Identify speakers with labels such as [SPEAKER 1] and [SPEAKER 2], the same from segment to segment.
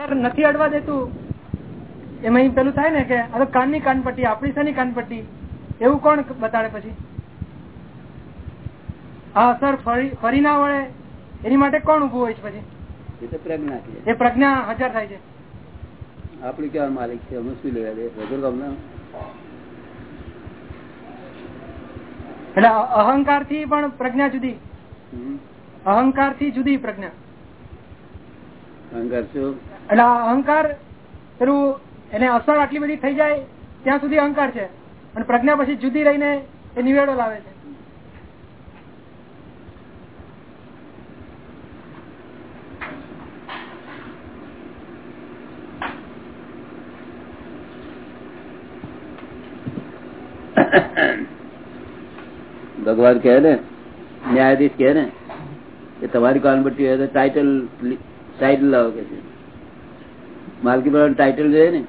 [SPEAKER 1] Sir નથી અડવા દેતું. એમાં પેલું થાય ને કે હવે કાનની કાનપટ્ટી આપણી શાની કાનપટ્ટી? એવું કોણ બતાડે પછી? હા સર ફરી ના વળે એની માટે કોણ ઉભું હોય છે પછી?
[SPEAKER 2] એ પ્રજ્ઞા
[SPEAKER 1] એ પ્રજ્ઞા હાજર થાય છે.
[SPEAKER 2] આપણી કેવા માલિક છે અમે શું લેવા દે? વગર
[SPEAKER 1] એટલે અહંકારથી પણ પ્રજ્ઞા જુદી. અહંકારથી જુદી પ્રજ્ઞા.
[SPEAKER 2] અહંકાર શું?
[SPEAKER 1] એટલે અહંકાર પેલું એને અસર આટલી બધી થઈ જાય ત્યાં સુધી અહંકાર છે. અને પ્રજ્ઞા પછી જુદી રહીને એ નિવેડો લાવે છે.
[SPEAKER 2] ભગવાન કહે ને ન્યાયાધીશ કહે ને કે તમારી કાનપટ્ટી હોય તો ટાઇટલ ટાઇટલ લાવો કે માલકી બરાબર ટાઇટલ જોઈએ ને?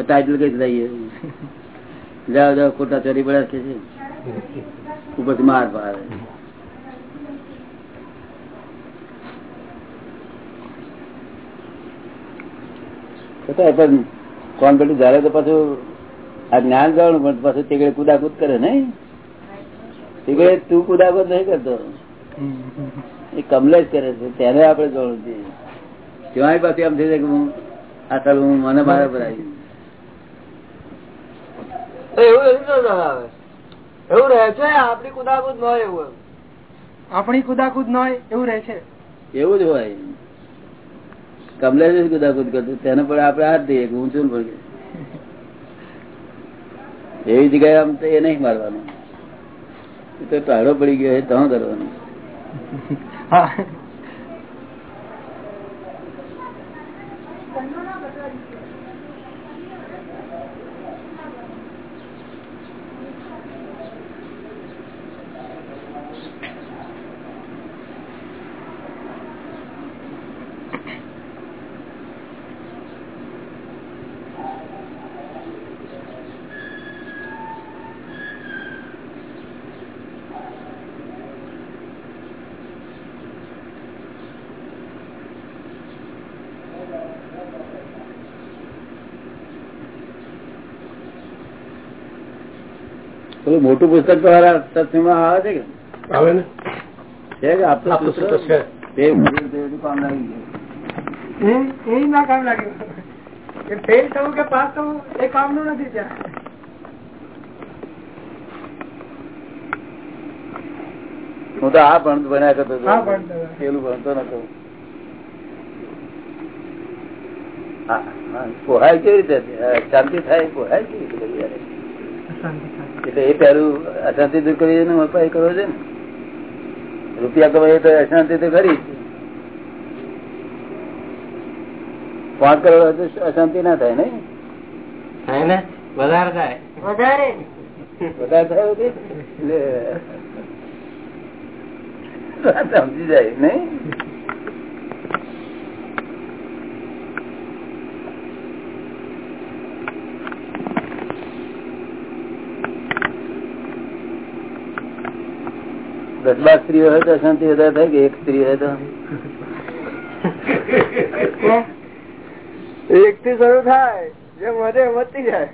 [SPEAKER 2] ટાઇટલ કઈ લઈએ જાઓ જાઓ ખોટા ચોરી પડ્યા કે છે? ઉપરથી માર પાડે. પણ કોન્ફિડન્સ જયારે તો પાછું આ જ્ઞાન જવાનું પણ પાછું તીકડે કુદાકુદ કરે નઈ તીકડે તું કુદાકુદ નહીં કરતો. એ કમલેશ કરે છે તેને આપણે જોડું છીએ ત્યાં પાછું એમ થઈ જાય કે હું આ ચાલ હું મને મારે પર આવી
[SPEAKER 3] એવું એવું આવે એવું રહે છે આપડી કુદાકુદ ન હોય એવું
[SPEAKER 1] આપણી કુદાકુદ ન હોય એવું રહે છે.
[SPEAKER 2] એવું જ હોય. કમલેશ કુદાકુદ કરતું તેને પણ આપણે હાથ દઈએ ને એવી જગ્યાએ આમ તો એ નહીં મારવાનું. તો ટાળો પડી ગયો એ તો કરવાનું?
[SPEAKER 1] Uh,
[SPEAKER 2] પેલું મોટું પુસ્તક તમારા સત્સંગમાં આવે છે કે?
[SPEAKER 4] આવે ને?
[SPEAKER 2] છે કે આપતું
[SPEAKER 4] આપતું
[SPEAKER 2] સૂત્ર?
[SPEAKER 4] સૂત્ર? છે.
[SPEAKER 2] તે કામ લાગી
[SPEAKER 1] એ એ ના કામ લાગ્યું એ ફેલ થવું કે પાસ થવું એ કામનું નથી ત્યાં.
[SPEAKER 2] હું તો આ ભણ ભણ્યા કરતો પેલું ભણતો નતો. હા, હા, પોહાય કેવી રીતે શાંતિ થાય પોહાય કેવી રીતે? એટલે એ પહેલું અશાંતિ દૂર કરી એનો ઉપાય કરવો છે ને. રૂપિયા કમાઈએ તો અશાંતિ તો કરી. પાંચ કરોડ અશાંતિ ના થાય ને
[SPEAKER 3] થાય ને? વધારે થાય.
[SPEAKER 5] વધારે.
[SPEAKER 2] વધારે થાય સમજી જાય નહીં. દસ બાર સ્ત્રીઓ હોય તો અશાંતિ વધારે થાય કે એક સ્ત્રી હોય તો?
[SPEAKER 3] એક થી શરૂ થાય જેમ વધે એમ વધતી જાય.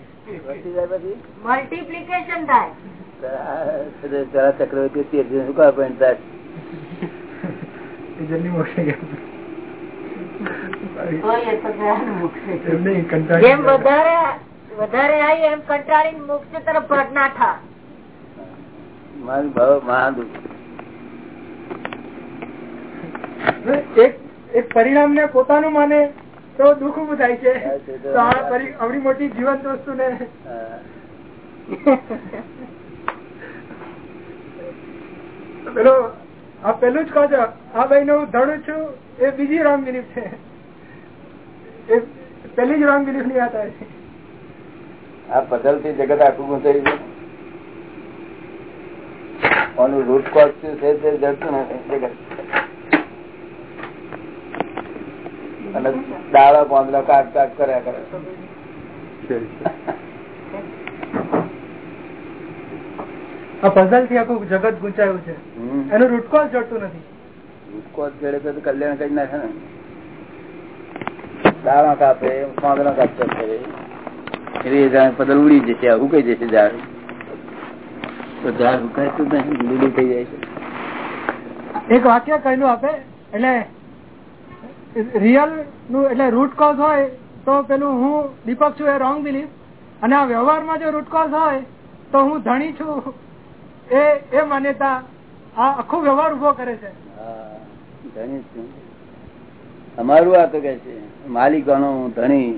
[SPEAKER 5] મલ્ટીપ્લિકેશન થાય.
[SPEAKER 2] ચક્રવર્તી શું થાય?
[SPEAKER 5] જેમ વધારે વધારે આવી એમ કંટાળી મુક્ત તરફ ના થા.
[SPEAKER 2] મારું ભાવ મહાદુખ.
[SPEAKER 1] એક એક પરિણામ ને પોતાનું માને તો દુઃખ ઉભું થાય છે. તો આ મોટી જીવંત વસ્તુ ને પેલો આ પેલું જ કહો છો આ ભાઈ હું ધડું છું એ બીજી રોંગ બિલીફ છે. એ પેલી જ રોંગ બિલીફની વાત આવે છે.
[SPEAKER 2] આ પધલથી જગત આખું ગુંચાઈ ગયું. આનું રૂટ કોઝ છે જગત. અને દાડા પાંદડા કાટ કાટ કર્યા કરે.
[SPEAKER 1] આ પઝલથી આખું જગત ગુંચાયું છે. એનું રૂટકોઝ જડતું નથી.
[SPEAKER 2] રૂટ જડે તો કલ્યાણ કરી નાખે ને દાણા કાપે પાંદડા કાપતા કરે એટલે ઝાડ પદલ ઉડી જશે ઉકાઈ જશે ઝાડ. તો ઝાડ ઉકાયતું નહીં લીલું થઈ જાય છે.
[SPEAKER 1] એક વાક્ય કહેલું આપે એટલે રિયલનું એટલે રૂટ કોઝ હોય તો પેલું હું દીપક છું એ રોંગ બિલીફ અને આ વ્યવહારમાં જો રૂટ કોઝ હોય તો હું ધણી છું એ એ માન્યતા આ આખો વ્યવહાર ઊભો કરે છે.
[SPEAKER 2] હા, ધણી છું. અમારું આ તો કે છે માલિકાનો ધણી.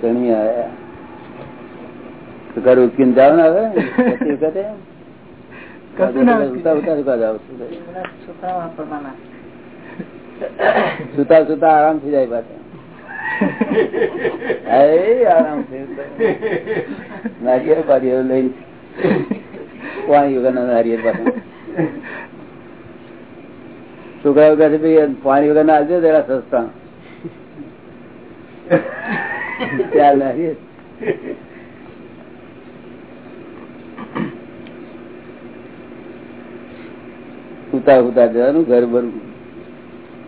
[SPEAKER 2] ધણી આયા તો ઘર ઉચકીને જાવ ને હવે વખતે.
[SPEAKER 1] કશું ના
[SPEAKER 2] ઉતા ઉતા ઉતા જાવ છું. સુતા સુતા આરામ થઈ જાય પાછા. આરામ નારિયેળ પારિયેળ લઈ પાણી વગર ના નારિયેળ પાછા. છોકરાઓ કહે પાણી વગર ના આવજો જરા સસ્તા. ચાલ નારિયેળ. ઉતા ઉતા જવાનું ઘર ભર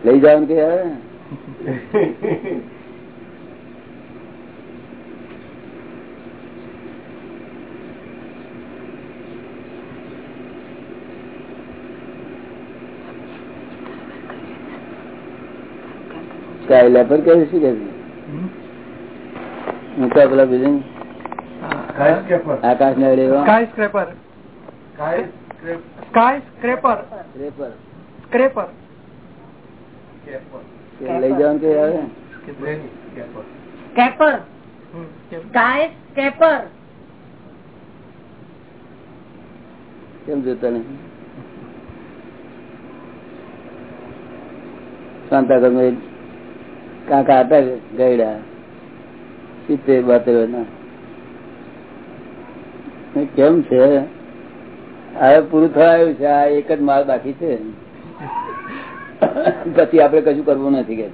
[SPEAKER 2] લઈ જાવ કે સ્કાય લેપર કે શું કે ઊંચા પેલા બીજું આકાશ ને
[SPEAKER 1] skyscraper skyscraper scraper
[SPEAKER 2] scraper લઈ જવાનું કે આવે
[SPEAKER 5] કેપર સ્કાય સ્કેપર
[SPEAKER 2] કેમ? જોતા નહીં? શાંતા તમે કાકા હતા ગયડા. સિત્તેર બાતેર ના કેમ છે? હવે પૂરું થયું છે. આ એક જ માલ બાકી છે. પછી આપડે કશું કરવું નથી કે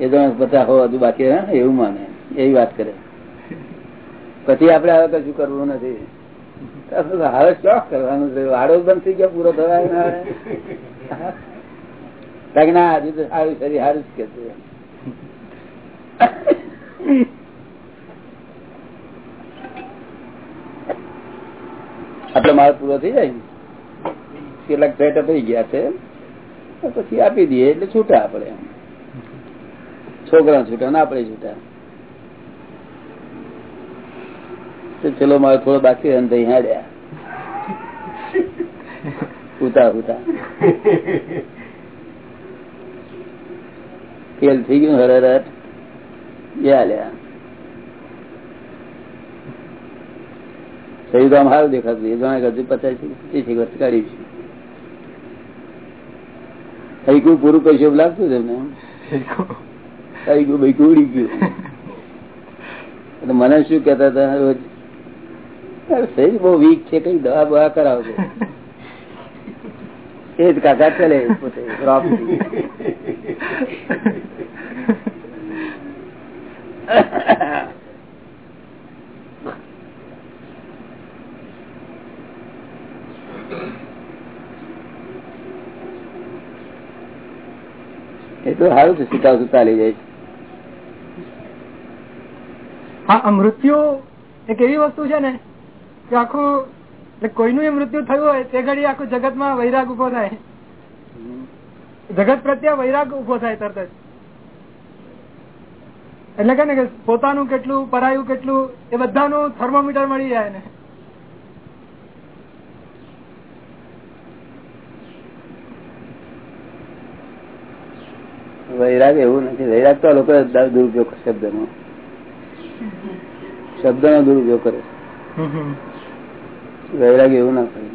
[SPEAKER 2] એ તો બધા હો, હજુ બાકી એવું માને, એવી વાત કરે. પછી આપડે હવે કશું કરવું નથી. હવે શું કરવાનું છે. વાડો બંધ થઈ ગયો, પૂરો થવાય ને ના, હજુ તો સારું શરીર, સારું જ કે આટલો માલ પૂરો થઈ જાય કેટલાક સેટ થઈ ગયા છે. પછી આપી દઈએ, એટલે છૂટા આપડે છોકરા છૂટા ના આપડે છૂટા. તો ચલો, મારે થોડો બાકી અંત હાડ્યા ઉતા ઉતા. ફેલ થઈ ગયું હરહર. લ્યા. સહી તો આમ સારું દેખાતું એ જાણે હજુ પચાસ વર્ષ કાઢી છે. હૈકું પૂરું કરશે એવું લાગતું છે એમને? ભાઈ ઉડી ગયું. એટલે મને શું કેતા હતા રોજ? "અરે શરીર બહુ વીક છે, કઈ દવા બવા કરાવજો. એ જ કાકા ચલે પોતે રોકથી. એ
[SPEAKER 1] મૃત્યુ એક એવી વસ્તુ છે ને કે આખું કોઈનું મૃત્યુ થયું હોય, તે ઘડી આખું જગતમાં વૈરાગ ઊભો થાય. જગત પ્રત્યે વૈરાગ ઊભો થાય તરત જ. એટલે કે ને કે પોતાનું કેટલું, પરાયું કેટલું, એ બધાનું થર્મોમીટર મળી જાય ને.
[SPEAKER 2] વૈરાગ એવું નથી. વૈરાગ તો લોકો દુરુપયોગ શબ્દ નો શબ્દ નો દુરુપયોગ કરે વૈરાગ એવું ના કરે.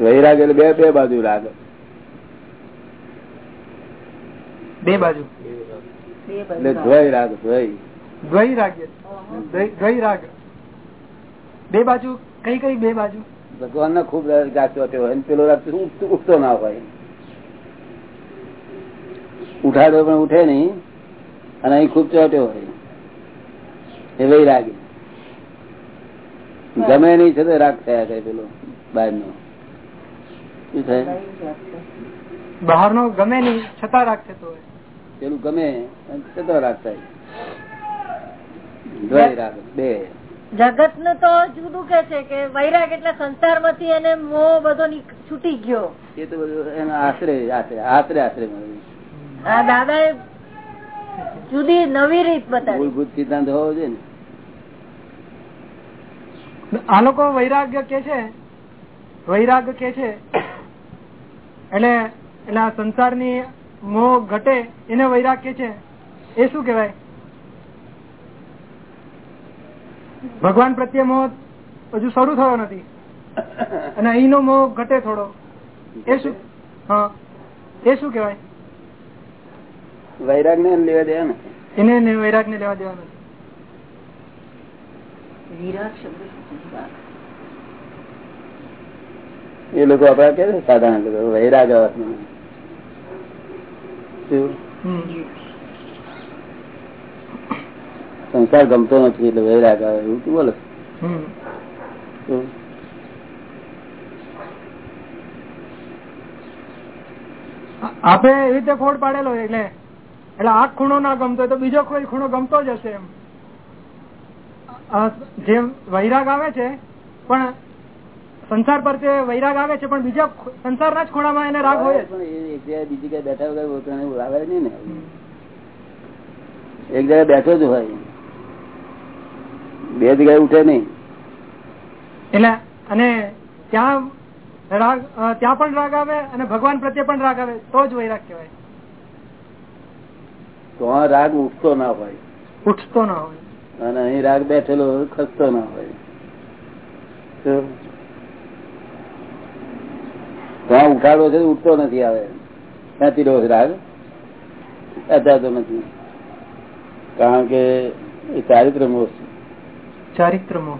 [SPEAKER 2] વૈરાગ એટલે બે બે બાજુ રાગ.
[SPEAKER 1] બે બાજુ.
[SPEAKER 2] એટલે દ્વય રાગ દ્વય.
[SPEAKER 1] દ્વૈ રાગ દ્વૈ રાગ. બે બાજુ કઈ કઈ બે બાજુ?
[SPEAKER 2] ભગવાન ના ખૂબ રાગ જાતો હોય પેલો રાગ ઉઠતો ના હોય. ઉઠાડો પણ ઉઠે નહીં અને અહીં ખૂબ ચોટ્યો હોય. એ વૈરાગી ગમે નહીં છે તો રાગ થયા કરે પેલો બહાર નો શું થાય?
[SPEAKER 1] બહારનો ગમે નહીં છતાં રાગ થતો હોય.
[SPEAKER 2] પેલું ગમે છતાં રાગ થાય. બે.
[SPEAKER 5] જગતનું તો જુદું કે છે કે વૈરાગ એટલે સંસારમાંથી એને મોહ બધો છૂટી ગયો.
[SPEAKER 2] એ તો બધું એના આશરે આશરે આશરે આશરે મળે
[SPEAKER 5] આ દાદા એ જુદી નવી રીત બતાવી.
[SPEAKER 2] મૂળભૂત સિદ્ધાંત હોવો જોઈએ ને.
[SPEAKER 1] આ લોકો વૈરાગ્ય કે છે? વૈરાગ કે છે? એટલે એટલે આ સંસારની મોહ ઘટે એને વૈરાગ કે છે? એ શું કેવાય ભગવાન પ્રત્યે મોહ હજુ શરૂ થયો નથી. અને અહીંનો મોહ ઘટે થોડો. એ શું? હા. એ શું કેવાય
[SPEAKER 2] વૈરાગ ને લેવા દેવા નથી.
[SPEAKER 1] એને વૈરાગ ને લેવા દેવા નથી.
[SPEAKER 2] એ લોકો આપડા કે સાધારણ લોકો. વૈરાગ. સંસાર ગમતો નથી એટલે વૈરાગ આવે એવું તું બોલો
[SPEAKER 1] હમ. આપે એવી રીતે ફોડ પાડેલો હોય એટલે એટલે આ ખૂણો ના ગમતો તો બીજો કોઈ ખૂણો ગમતો જ હશે એમ. જેમ જે વૈરાગ આવે છે પણ સંસાર પર તે વૈરાગ આવે છે પણ બીજા સંસાર સંસારના જ ખૂણામાં એને રાગ હોય
[SPEAKER 2] એ એક જગ્યાએ બીજી કઈ બેઠા વગર આવે નહીં ને. એક જગ્યાએ બેઠો જ હોય. બે જગ્યાએ ઉઠે નહીં.
[SPEAKER 1] એટલે અને ત્યાં રાગ ત્યાં પણ રાગ આવે અને ભગવાન પ્રત્યે પણ રાગ આવે તો જ વૈરાગ કહેવાય.
[SPEAKER 2] તો આ રાગ ઉઠતો ના હોય.
[SPEAKER 1] ઉઠતો ના હોય.
[SPEAKER 2] અને અહીં રાગ બેઠેલો ખસતો ના હોય. ત્યાં ઉઠાડો છે ઉઠતો નથી આવે. ત્યાંથી રહ્યો રાગ? અથાતો નથી. કારણ કે એ ચારિત્ર મોહ
[SPEAKER 1] ચારિત્ર મોહ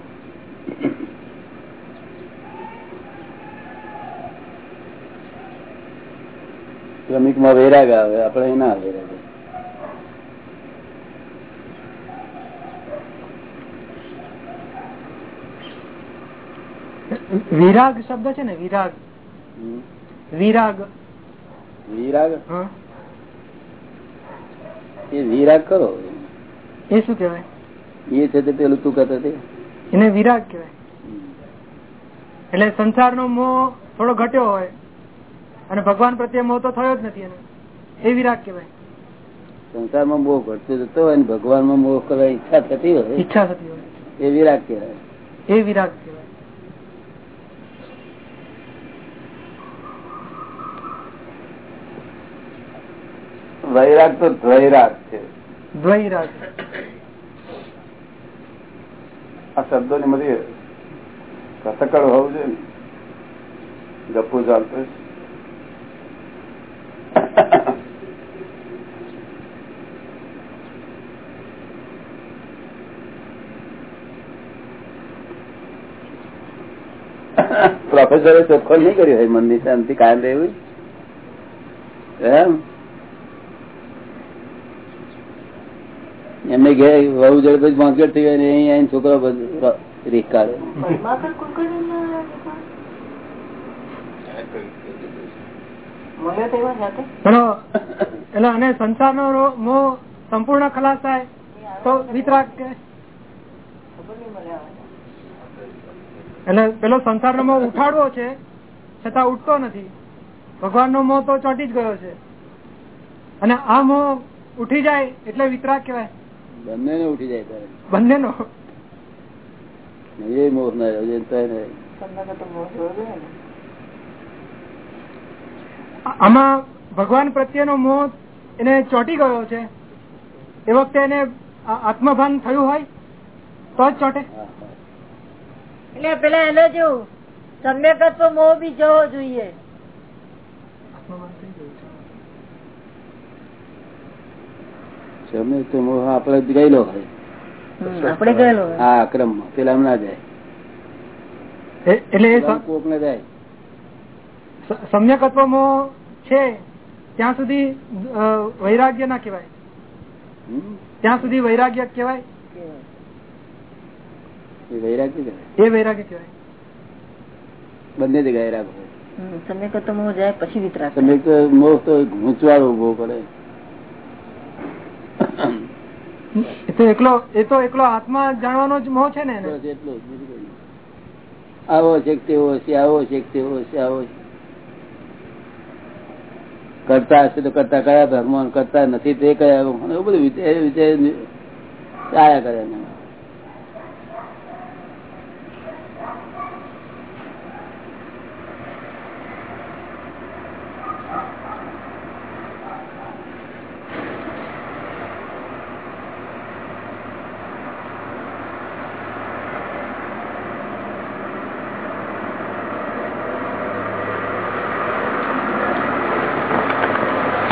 [SPEAKER 2] શ્રમિકમાં વૈરાગ આવે. અહીં ના વૈરાગ આવે.
[SPEAKER 1] વિરાગ શબ્દ છે ને વિરાગ. વિરાગ.
[SPEAKER 2] વિરાગ? એ વિરાગ કરો.
[SPEAKER 1] એ શું કેવાય
[SPEAKER 2] એ છે તે પેલું તું કહેતો
[SPEAKER 1] એને વિરાગ કેવાય એટલે સંસારનો મોહ થોડો ઘટ્યો હોય અને ભગવાન પ્રત્યે મોહ તો થયો જ નથી એને. એ વિરાગ કેવાય
[SPEAKER 2] સંસારમાં મોહ ઘટતો જતો હોય ભગવાન ભગવાનમાં મોહ કરવા ઈચ્છા થતી હોય
[SPEAKER 1] ઈચ્છા થતી હોય.
[SPEAKER 2] એ વિરાગ કેવાય
[SPEAKER 1] એ વિરાગ કહેવાય.
[SPEAKER 2] વૈરાગ તો દ્વૈરાગ છે.
[SPEAKER 1] દ્વૈરાગ.
[SPEAKER 2] આ શબ્દો ની બધી કથકળ હોવું જોઈએ ને. ગપુ ચાલતો પ્રોફેસરે ચોખ્ખો નહીં કર્યો મનની શાંતિ કાયમ રહેવી. એમ? એમને ઘેર વહુ જોડે પછી ભાંગેટ થઈ ગઈ અહીં આવીને છોકરો રીખ કાઢે.
[SPEAKER 1] પણ એટલે અને સંસારનો રો- મોહ સંપૂર્ણ ખલાસ થાય તો વિતરાગ એટલે પેલો સંસારનો મોહ ઉઠાડવો છે છતાં ઉઠતો નથી. ભગવાનનો મોહ તો ચોટી જ ગયો છે. અને આ મોહ ઉઠી જાય એટલે વિતરાગ કહેવાય.
[SPEAKER 2] બંને ને ઉઠી જાય બંને
[SPEAKER 1] નો
[SPEAKER 2] એ મોહ ના.
[SPEAKER 1] આમાં ભગવાન પ્રત્યેનો મોહ એને ચોટી ગયો છે. એ વખતે એને આ- આત્મભાન થયું હોય તો જ ચોટે.
[SPEAKER 5] એટલે પેલા એને જેવું સમ્યકત્વ મોહ બી જવો જોઈએ.
[SPEAKER 2] તમે તો મોહ આપડે ગયેલો હોય.
[SPEAKER 5] આપડે ગયેલો
[SPEAKER 2] હા અક્રમમાં પેલા ના જાય.
[SPEAKER 1] એટલે
[SPEAKER 2] કોક ને જાય.
[SPEAKER 1] સમ્યક છે ત્યાં સુધી વૈરાગ્ય ના
[SPEAKER 2] કેવાય
[SPEAKER 1] ત્યાં સુધી વૈરાગ્ય કેવાય
[SPEAKER 2] વૈરાગ્ય વૈરાગ
[SPEAKER 1] એ વૈરાગ્ય કેવાય
[SPEAKER 2] બંને જગ્યાએ
[SPEAKER 5] હમ, સમ્યક જાય પછી વિતરાગ
[SPEAKER 2] તો મોહ તો ગૂંચવાડો ઊભો કરે
[SPEAKER 1] એ તો છે ને
[SPEAKER 2] એટલું. આવો છે તેવો આવો છે તેવો છે આવો કરતા હશે તો કરતા કયા ભગવાન, કરતા નથી તે કયા બધું વિચાર આયા ચાયા કરે એને.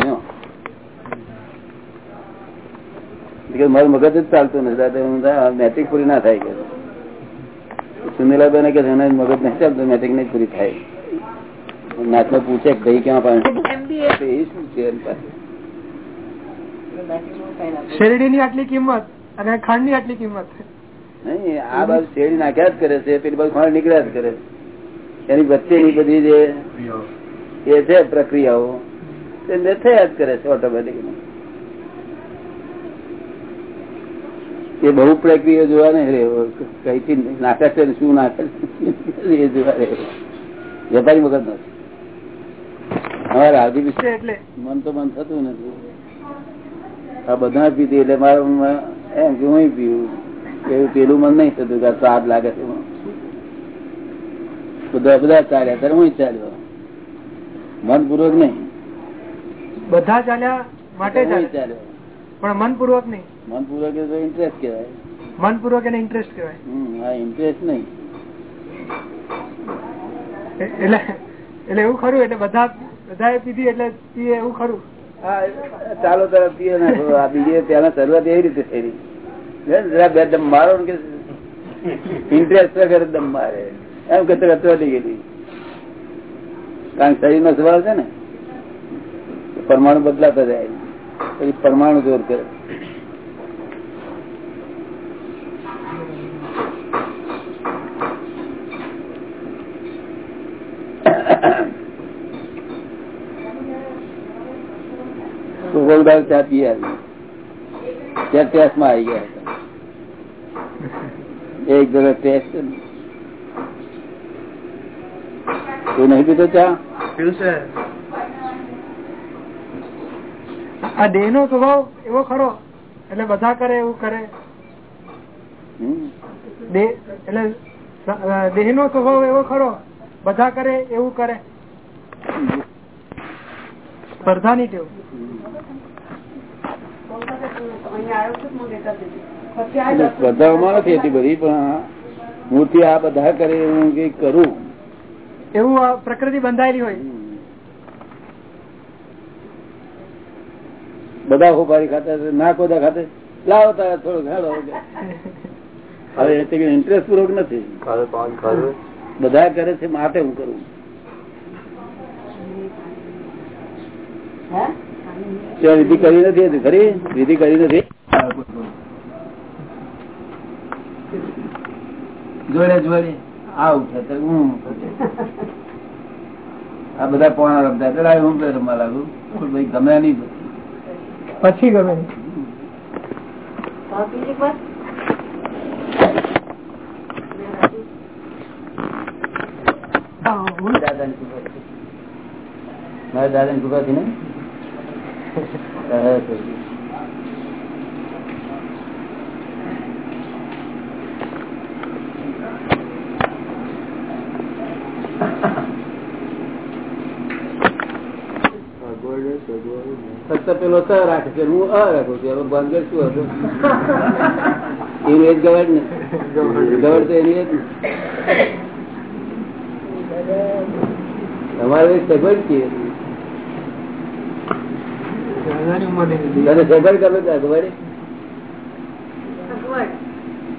[SPEAKER 2] જો. કે મારું મગજ જ ચાલતું નથી. દાદા મેટ્રિક પૂરી ના થાય કે. સુનેલા કે એના મગજ નહીં ચાલતું મેટ્રિક નહીં પૂરી થાય. નાચને પૂછે ભાઈ ક્યાં પાણી એ શું છે પાસે?
[SPEAKER 1] શેરડીની આટલી કિંમત અને ખાંડની આટલી કિંમત.
[SPEAKER 2] નહીં આ બાજુ શેરડી નાખ્યા જ કરે છે પેલી બાજુ ખાંડ નીકળ્યા જ કરે. છે એની વચ્ચેની બધી જે એ છે પ્રક્રિયાઓ. તે થયા જ કરે છે ઓટોમેટિક એ બહુ પ્રક્રિયા જોવા ને રહ્યો. કઈથી નાખે છે શું નાખે છે એ જોવા રહ્યો. વેપારી વગર નથી. અમારે આજી
[SPEAKER 1] એટલે.
[SPEAKER 2] મન તો મન થતું નથી. આ બધા પીધી એટલે મારું એમ કે હું પીવું. એવું પેલું મન નહીં થતું કે સ્વાદ લાગે છે બધા બધા ચાલ્યા ત્યારે હું ચાલ્યો. મન પૂર્વક નહીં.
[SPEAKER 1] બધા ચાલ્યા માટે
[SPEAKER 2] ચાલ્યો.
[SPEAKER 1] પણ મનપૂર્વક નહીં.
[SPEAKER 2] મન પૂર્વક એ તો ઇન્ટરેસ્ટ કહેવાય.
[SPEAKER 1] મનપૂર્વક એને ઇન્ટરેસ્ટ કહેવાય.
[SPEAKER 2] ઇન્ટરેસ્ટ નહીં.
[SPEAKER 1] એટલે એટલે એવું ખરું એટલે બધા બધાએ પીધી એટલે પીએ એવું ખરું.
[SPEAKER 2] ચાલો તરફ પીએ આ બીજી પેલા શરૂઆત એવી રીતે થઈ જરા બે દમ મારો કે ઇન્ટરેસ્ટ વગર દમ મારે. એમ કે રચવાટી ગયેલી. કારણ કે શરીર નો સ્વભાવ છે ને પરમાણુ બદલાતા જાય. પછી પરમાણુ દૂર કરે. ચા પી આવી. ત્યાં ટેસ્ટમાં આવી ગયા હતા. એક જગ્યા ટેસ્ટ તું નહીં પીતો ચા?
[SPEAKER 1] આ દેહ નો સ્વભાવ એવો ખરો એટલે બધા કરે એવું કરે. એટલે દેહ નો સ્વભાવ એવો ખરો બધા કરે એવું કરે. સ્પર્ધાની ટેવ.
[SPEAKER 2] સ્પર્ધામાં નથી હતી બધી પણ મૂર્તિ આ બધા કરે હું કઈ કરું.
[SPEAKER 1] એવું આ પ્રકૃતિ બંધાયેલી હોય.
[SPEAKER 2] બધા હોપારી ખાતા ના કોદા ખાતે. લાવો તારે થોડું ખાડો હવે ઇન્ટરેસ્ટ પૂર્વક નથી. બધા કરે છે માટે હું કરું? વિધિ કરી નથી ખરી? વિધિ કરી નથી? જોડે જોડે. આ ઉઠે તો હું આ બધા પોણા રમતા હું રમવા લાગુ? ભાઈ ગમે નહીં
[SPEAKER 1] પછી ગમે.
[SPEAKER 2] દાદા ની કૃપા થી ને સરસ થઈ ગયું. ફક્ત પેલો સ રાખે છે હું અ રાખું છું હવે ભાંગર શું હતું એનું એજ ગવડ ને. ગવડ તો એની એ તમારે સગવડ છીએ તને સગવડ ગમે છે અગવડ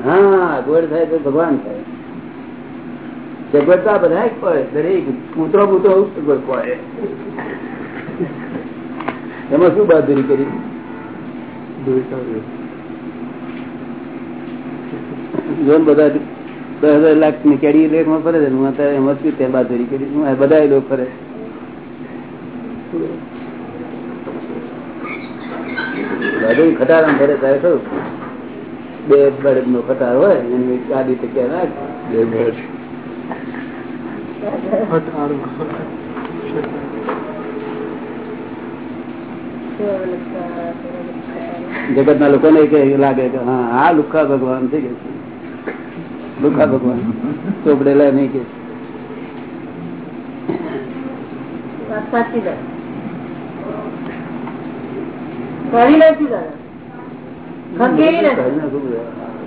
[SPEAKER 2] હા અગવડ થાય તો ભગવાન થાય. સગવડતા બધા જ પડે દરેક. કૂતરો કૂતરો સગવડ પડે એમાં શું બહાદુરી કરી? જોન બધા દસ હજાર લાખની કેડી લેખમાં ફરે છે હું અત્યારે એમાં શું ત્યાં બહાદુરી કરી? હું બધા લોકો ફરે. ખટારા ફરે ત્યારે શું? બે બળદ નો ખટાર હોય એની ગાડી તો ક્યાં રાખ. બે બળદ. જગત ના લોકો ને લાગે કે હા આ લુખા ભગવાન થઈ ગયા લુખા ભગવાન. ચોપડેલા નહીં કે.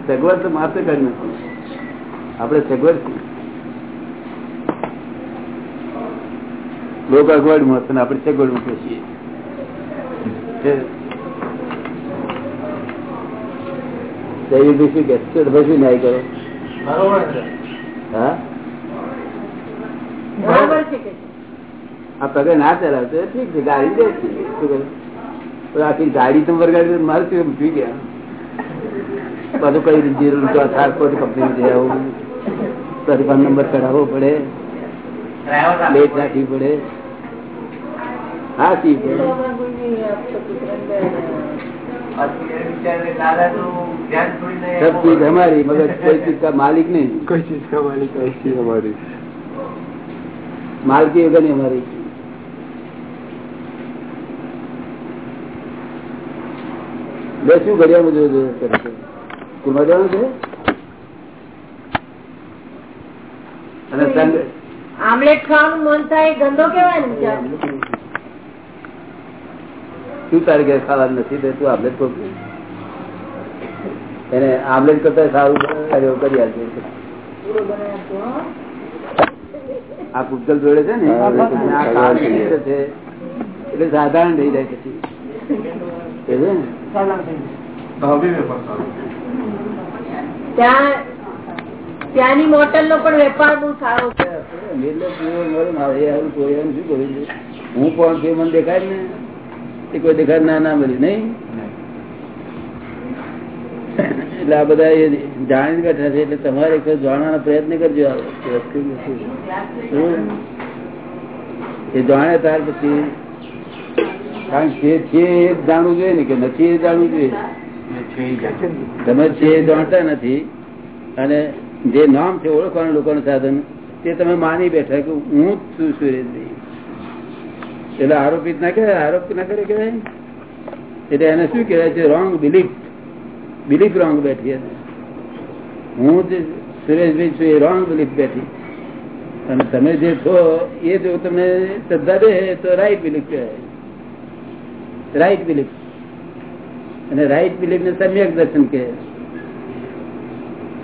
[SPEAKER 2] સગવડ તો માથે કરી નાખું. આપડે સગવડ. લોકો અગવડમાં આપણે સગવડમાં છીએ. છે. શું કે? છે? પછી શું ન્યાય કરો? હા?
[SPEAKER 5] બરાબર
[SPEAKER 2] આ પગે ના ચલાવતો ઠીક છે ગાડી દે છે. શું આખી ગાડી તો વરગાડી મારે શું થઈ ગયા. બધું કઈ જીરું કોઈ કંપની જઈ આવું? નંબર કઢાવવો પડે. લેટ રાખવી પડે. હા ઠીક છે सब चीज हमारी मगर कोई चीज का मालिक नहीं
[SPEAKER 4] कोई चीज का मालिक ऐसी हमारी
[SPEAKER 2] मालकी वगैरह नहीं हमारी બે શું ઘડિયા મજૂર સ્કૂલમાં જવાનું છે અને સંગ
[SPEAKER 5] આમલેટ ખાવાનું મન થાય એ ધંધો કેવાય ને
[SPEAKER 2] શું તારે ઘેર ખાવાનું નથી તો તું આમલેટ કોક એને આમલેટ કરતા સારું એવું કરી
[SPEAKER 5] હો.
[SPEAKER 2] આ પૂતગલ જોડે છે ને એટલે સાધારણ થઈ જાય પછી.
[SPEAKER 5] ત્યાંની મોટલ નો? પણ વેપાર બહુ સારો છું?
[SPEAKER 2] હું કોણ છે મને દેખાય ને. એ કોઈ દેખાડ ના ના મળ્યું નહીં? એટલે આ બધા એ જાણી બેઠા છે, એટલે તમારે એક જાણવાનો પ્રયત્ન કરજો. એ જાણે ત્યાર પછી, કારણ કે છે એ જાણવું જોઈએ ને, કે નથી એ જાણવું જોઈએ. તમે છે એ જાણતા નથી, અને જે નામ છે ઓળખવાનું લોકોનું સાધન, તે તમે માની બેઠા કે હું જ છું સુરેશભાઈ એટલે આરોપિત ના કહેવાય, આરોપ ના કરે કહેવાય એટલે એને શું કહેવાય છે રોંગ બિલીફ બિલીફ રોંગ બેઠી હું. જે સુરેશભાઈ છું એ રોંગ બિલીફ બેઠી. અને તમે જે છો, એ જો તમને શ્રદ્ધા દે તો રાઈટ બિલીફ કહેવાય. રાઈટ બિલીફ અને રાઈટ બિલીફ ને સમ્યક દર્શન કહે.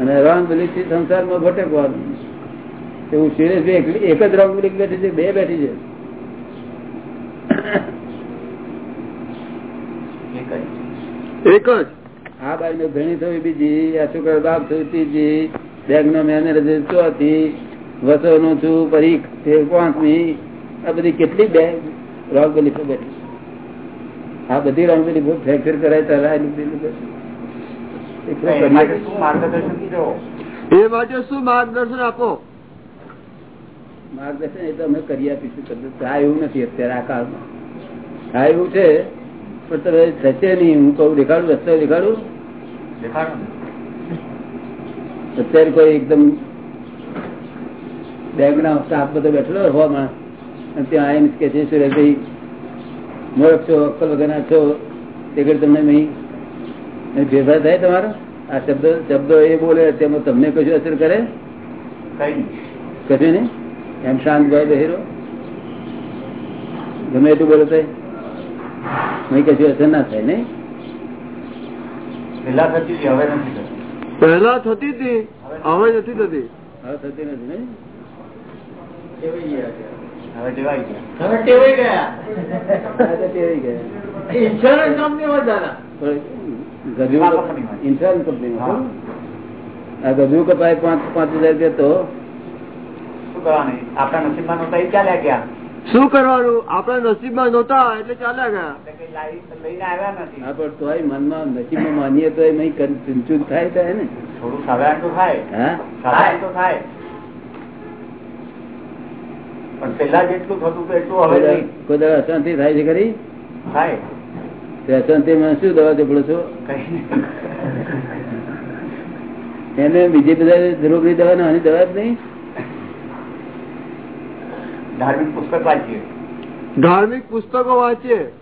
[SPEAKER 2] અને રોંગ બિલીફથી સંસારમાં ભટકવાનું. એવું સુરેશભાઈ એક જ રોંગ બિલીફ બેઠી છે, બે બેઠી છે.
[SPEAKER 4] એક જ.
[SPEAKER 2] આ બાઈ નો ધણી થયું બીજી આ છોકરા બાપ થયું ત્રીજી બેંક નો મેનેજર ચોથી વસો નું છું પરીખ તે પાંચમી. આ બધી કેટલી બેંક રોંગ બિલીફો બેઠી આ બધી રોંગ બહુ ફ્રેક્ચર કરાય
[SPEAKER 3] માર્ગદર્શન
[SPEAKER 4] એ માટે શું માર્ગદર્શન આપો?
[SPEAKER 2] માર્ગદર્શન એ તો અમે કરી આપીશું. તમને એવું નથી અત્યારે આ કાળમાં. થાય એવું છે પણ તમે થશે નહીં હું કહું દેખાડું રસ્તો દેખાડું? અત્યારે કોઈ એકદમ બેંક ના સ્ટાફ બધો બેઠેલો હોવા માણસ અને ત્યાં આવીને કે છે સુરેશભાઈ મોરખ છો અક્કલ વગરના છો તે ઘડી તમને નહીં. ભેદભાવ થાય તમારો? આ શબ્દ શબ્દો એ બોલે તેમાં તમને કશું અસર કરે. કશું નહીં? એમ શાંત ભાઈ બહેરો. ગમે એટલું બોલે નહીં કશું અસર ના થાય નઈ
[SPEAKER 3] પેલા થતી હતી, હવે નથી.
[SPEAKER 4] પહેલા થતી હતી હવે નથી. થતી.
[SPEAKER 2] હવે થતી નથી.
[SPEAKER 3] ઇન્સ્યોરન્સ કંપની આ
[SPEAKER 2] ગજુ કપાય પાંચ પાંચ હજાર રૂપિયા તો.
[SPEAKER 3] શું કરવાનું? આપણા નસીબમાં નહોતા એ ચાલ્યા ગયા?
[SPEAKER 4] શું કરવાનું? આપણા નસીબમાં નહોતા એટલે ચાલ્યા ગયા.
[SPEAKER 2] પણ તોય મનમાં નસીબમાં માનીએ તો નહીં ચૂંચૂક થાય તો ને.
[SPEAKER 3] થોડું સાધારણ તો થાય.
[SPEAKER 2] હા?
[SPEAKER 3] તો થાય. પણ પેલા જેટલું થતું એટલું હવે
[SPEAKER 2] કોઈ દાડો અશાંતિ થાય છે ખરી?
[SPEAKER 3] થાય.
[SPEAKER 2] તે અશાંતિમાં શું દવા ચોપડો છો? એને બીજી બધા રોગની દવા ને દવા જ નહીં?
[SPEAKER 3] ધાર્મિક પુસ્તક વાંચીએ.
[SPEAKER 4] ધાર્મિક પુસ્તકો વાંચીએ.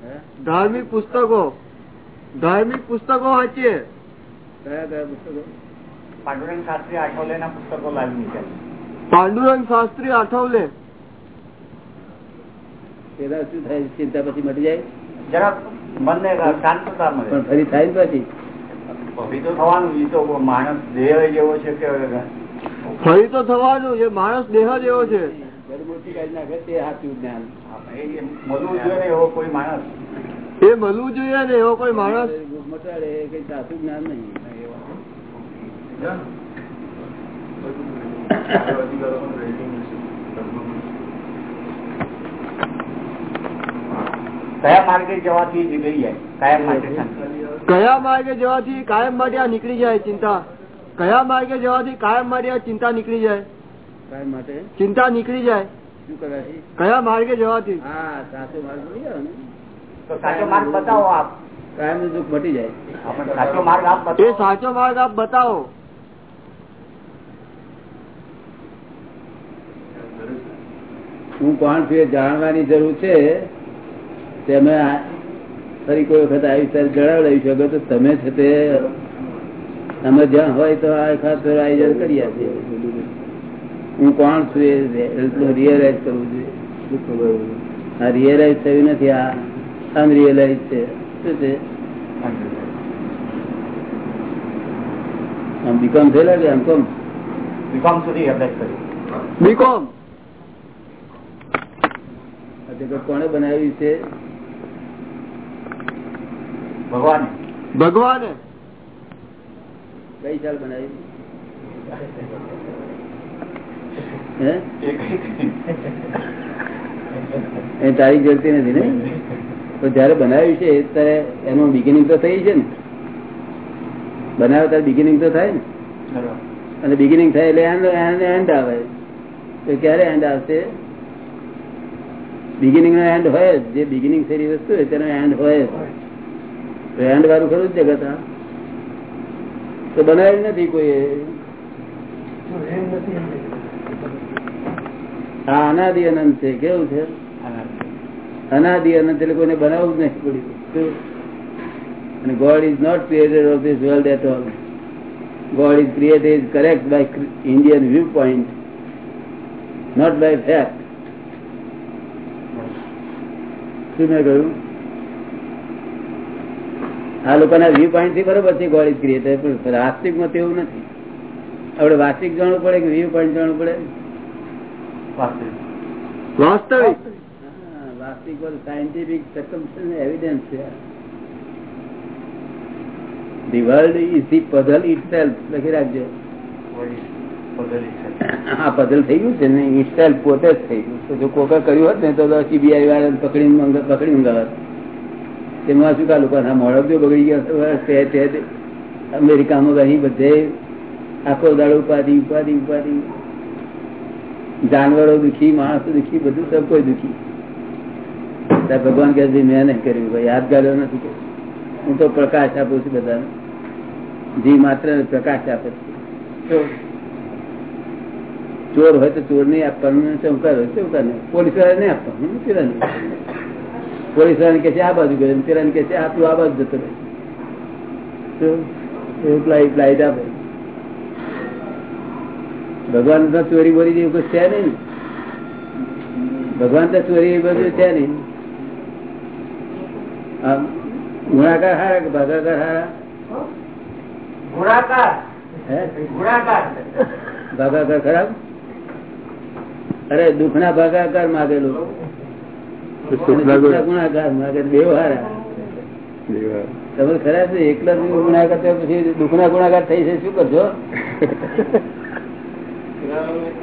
[SPEAKER 4] ધાર્મિક પુસ્તકો. ધાર્મિક પુસ્તકો વાંચીએ.
[SPEAKER 2] કયા કયા પુસ્તકો?
[SPEAKER 3] પાંડુરંગ શાસ્ત્રી આઠવલે ના પુસ્તકો લાવી
[SPEAKER 4] પાંડુરંગ શાસ્ત્રી આઠવલે.
[SPEAKER 2] પેલા શું થાય? ચિંતા પછી મટી જાય?
[SPEAKER 3] જરા મનને શાંતતા મળે.
[SPEAKER 2] પણ ફરી થાય પછી?
[SPEAKER 3] ફરી તો થવાનું એ તો માણસ દેહ જેવો છે કે
[SPEAKER 4] ફરી તો થવાનું એ માણસ દેહ જેવો છે.
[SPEAKER 3] એ મળવું જોઈએ ને એવો કોઈ માણસ
[SPEAKER 4] એ મળવું જોઈએ ને એવો કોઈ માણસ?
[SPEAKER 2] મટાડે કઈ સાચું જ્ઞાન નહીં.
[SPEAKER 3] કયા માર્ગે જવાથી નીકળી જાય? કાયમ માટે
[SPEAKER 4] કયા માર્ગે જવાથી કાયમ માટે આ નીકળી જાય ચિંતા? કયા માર્ગે જવાથી કાયમ માટે આ ચિંતા નીકળી જાય?
[SPEAKER 2] કાયમ માટે
[SPEAKER 4] ચિંતા નીકળી જાય.
[SPEAKER 2] શું કરવાથી
[SPEAKER 4] કયા માર્ગે જવાથી?
[SPEAKER 2] હા સાચો માર્ગ મળી ગયો ને.
[SPEAKER 3] સાચો માર્ગ બતાવો આપ.
[SPEAKER 2] કાયમનું દુઃખ મટી જાય.
[SPEAKER 3] સાચો માર્ગ આપ
[SPEAKER 4] એ
[SPEAKER 3] બતાવો
[SPEAKER 4] સાચો માર્ગ આપ બતાવો.
[SPEAKER 2] હું કોણ છું એ જાણવાની જરૂર છે. તમે ફરી કોઈ વખત આવી ત્યારે જણાવડાવી શકો તો તમે છે તે તમે જ્યાં હોય તો આ ખાસ આયોજન કરી આપીએ. હું કોણ છું એ એટલું રિયલાઇઝ કરવું જોઈએ. આ રિયલાઇઝ થયું નથી આ અનરિયલાઇઝ છે. શું છે? બીકોમ થયેલા કે એમકોમ
[SPEAKER 3] બીકોમ સુધી અભ્યાસ કર્યો
[SPEAKER 4] બીકોમ
[SPEAKER 2] કોણે બનાવ્યું છે?
[SPEAKER 3] ભગવાન.
[SPEAKER 4] ભગવાન.
[SPEAKER 2] કઈ સાલ બનાવ્યું? હે એ તારીખ જોતી નથી ને? તો જયારે બનાવ્યું છે ત્યારે એનું બિગિનિંગ તો થઈ છે ને? બનાવે ત્યારે બિગિનિંગ તો થાય ને? અને બિગિનિંગ થાય એટલે એન્ડ એન્ડ આવે. તો ક્યારે એન્ડ આવશે? બિગિનિંગ નો એન્ડ હોય જ. બિગિનિંગ થયેલી વસ્તુ હોય, તેનો એન્ડ હોય તો એન્ડ વાળું ખરું જ જગત તો બનાવ્યું નથી કોઈ આ અનાદિ અનંત છે. કેવું છે? અનાદિ અનંત એટલે કોઈને બનાવવું જ નહીં પડ્યું? અને God is not created of this world at all God is created correct by Indian view point not by fact શું મેં કહ્યું? આ લોકોના વ્યૂ પોઈન્ટથી બરોબર છે ગોડ ઇઝ ક્રિએટેડ પણ વાસ્તવિકમાં તેવું નથી. આપણે વાસ્તવિક જાણવું પડે કે વ્યૂ પોઈન્ટ જાણવું પડે?
[SPEAKER 4] વાસ્તવિક.
[SPEAKER 2] વાસ્તવિક? સાયન્ટિફિક એવિડન્સ છે. The world is the puzzle it લખી રાખજો. હા પઝલ થઈ ગયું છે ને ઇટ પોતે જ થઈ ગયું. તો જો કોકા કર્યું હોત ને તો સીબીઆઈ વાળા પકડી પકડી તેમાં શું કા લોકો હા મોડક જો બગડી ગયા અમેરિકામાં અહીં બધે આખો દાડો ઉપાધિ ઉપાધિ ઉપાધિ. જાનવરો દુખી માણસો દુખી બધું સબ કોઈ દુખી. ભગવાન કે મેં નહીં કર્યું ભાઈ ગાળ્યો નથી હું તો પ્રકાશ આપું છું બધાને. જી માત્ર પ્રકાશ આપે છે. ચોર. હોય તો ચોર નહીં આપવાનું ચમકાર હોય ચમકાર નહીં. પોલીસવાળા નહીં આપવાનું પેલા નહીં પોલીસ વાળાને કે છે આ બાજુ ગયો પેલા કે છે આ તું આ બાજુ જતો રહે. પ્લાઇટ પ્લાઇટ આપે. ભગવાન તો ચોરી બોરી જેવું કશું છે નહીં. ભગવાન તો ચોરી એ બધું છે નહીં. ગુણાકાર હારા કે ભાગાકાર હારા?
[SPEAKER 3] ગુણાકાર. ગુણાકાર.
[SPEAKER 2] ભાગાકાર ખરાબ? અરે દુઃખ ના ભાગાકાર માગેલું. ગુણાકાર માગે બે હારા. તમે ખરા છે એકલા ગુણાકાર થયા પછી દુઃખ ના ગુણાકાર થઈ છે શું કરશો
[SPEAKER 4] પઝલ
[SPEAKER 2] કઈ થોડી ભૂલ થતી થોડી પણ નહીં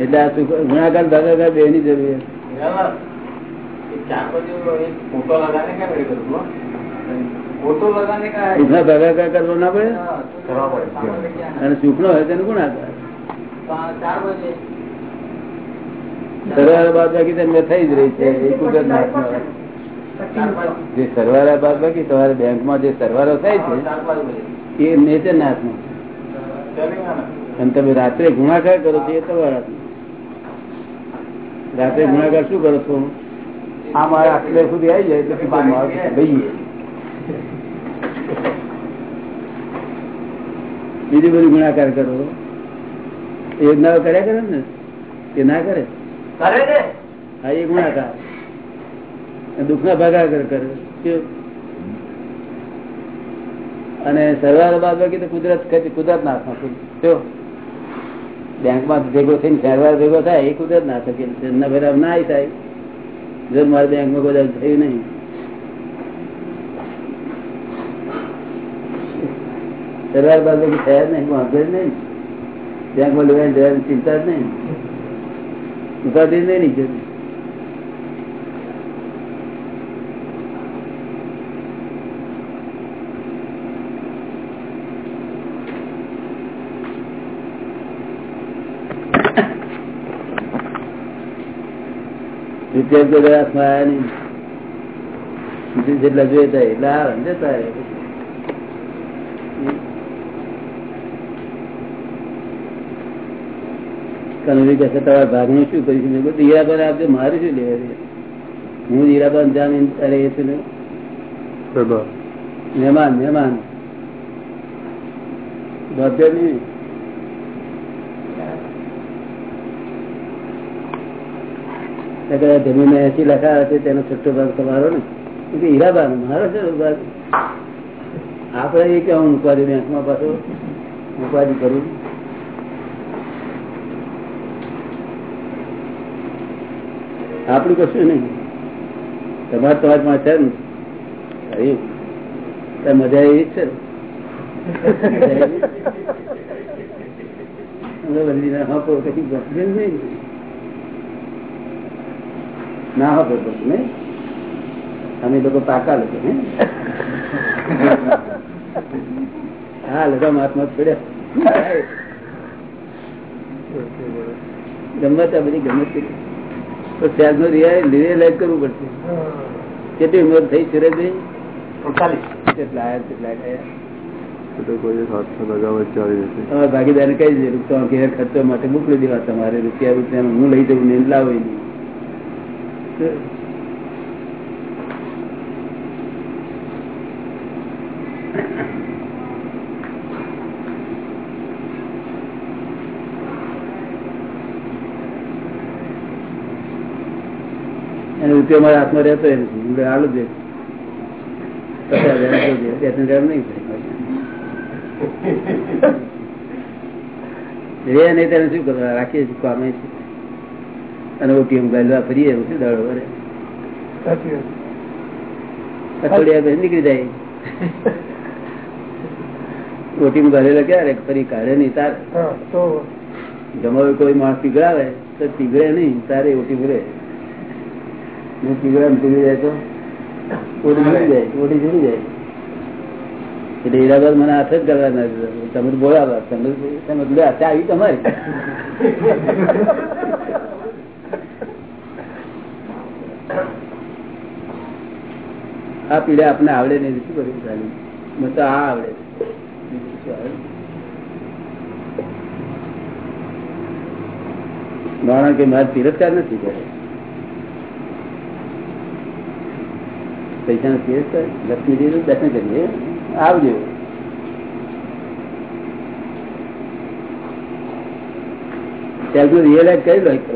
[SPEAKER 2] એટલે આ ગુણાકાર ભાગાકાર બે ની જરૂર ભાગાકાર અને સુખ નો હોય તેનો ગુણાકાર. સરવાળા બાદ બાકી તમને થઈ જ રહી છે એક સરવાળા બાદ બાકી તમારે બેંકમાં જે સરવારો થાય છે એ નેચર ના હાથમાં અને તમે રાત્રે ગુણાકાર કરો છો એ તમારા હાથમાં રાત્રે ગુણાકાર શું કરો છો? આ મારા આટલે સુધી આવી જાય તો ભાઈ બીજું બધું ગુણાકાર કરો. એ ના કર્યા કરે ને? એ ના કરે? હા એ ગુણાકાર. દુઃખ ના ભાગાકાર કરે. અને સરવાળો બાદ બાકી તો કુદરત કુદરત ના હાથમાં શું? બેંકમાં ભેગો થઈને સરવાળો ભેગો થાય, એ કુદરત ના શકે ના બરાબર ના થાય. જો મારે બેંકમાં કોઈ થયું નહીં. સરવાર બાદ બાકી થયા નહીં વાંધો જ નહીં. બેંકમાં લેવાની ચિંતા જ નહીં. ઉપાધિ નહીં નીચે નહીં. જેટલા જોઈતા એટલા કનવી કહેશે તમારા ભાગનું શું કરીશું મેં કીધું હીરાબાન આપજો મારે શું લેવા દે હું હીરાબાન જામીન અરે એ છું ને. મહેમાન મહેમાન. બાધ્ય નહીં જમીન એસી લખાવે છે તેનો છઠ્ઠો ભાગ તમારો ને. હીરાબા કે મારો છે ભાગ. આપડે એ કેવું ઉપાધિ બેંકમાં પાછો? ઉપાધિ કરું આપણું કશું નહીં. તમારે તમારી પાસે છે ને મજા એવી જ છે. ને? બધી ના ના અમે લોકો પાકા લોકો હે? હા લોકો મહાત્મા છોડ્યા ગમે ત્યાં બધી ગમે તો. ત્યાર રિયલાઇઝ કરવું પડશે. કેટલી ઉંમર થઈ સુરેશભાઈ ભાગીદાર કઈ ઘેર ખર્ચો માટે મોકલી દેવા તમારે રૂપિયા રૂપિયા હું લઈ જવું ને લાવો નહીં અને રૂપિયા મારા હાથમાં રહેતો નથી. હાલું જ નહીં. રે નહીં ત્યારે શું કરવા રાખીએ છીએ. કામે છે. અને ઓટીએમ ગાલવા ફરીએ એવું શું દાડો વરે અઠવાડિયા નીકળી જાય ઓટીમ ગાલેલા ક્યારે ફરી કાઢે નહીં તાર જમાવે કોઈ માણસ પીગળાવે તો પીગળે નહીં તારે ઓટી ભરે હું પીગળા પીગળી જાય તો ઓટી જુડી જાય ઓટી જુડી જાય એટલે હીરાબાદ મને હાથ જ કરવાના છે. તમે બોલાવા તમે તમે આવી તમારી આ પીડા આપણે આવડે નહીં શું કરવું ચાલી. મને તો આ આવડે? માણસ કે મારે તિરસ્કાર નથી કરે? પૈસા નો તિરસ્કાર લક્ષ્મીજી દર્શન કરીએ? આવજો. ત્યારનું રિયલાઇઝ કરી લો એક.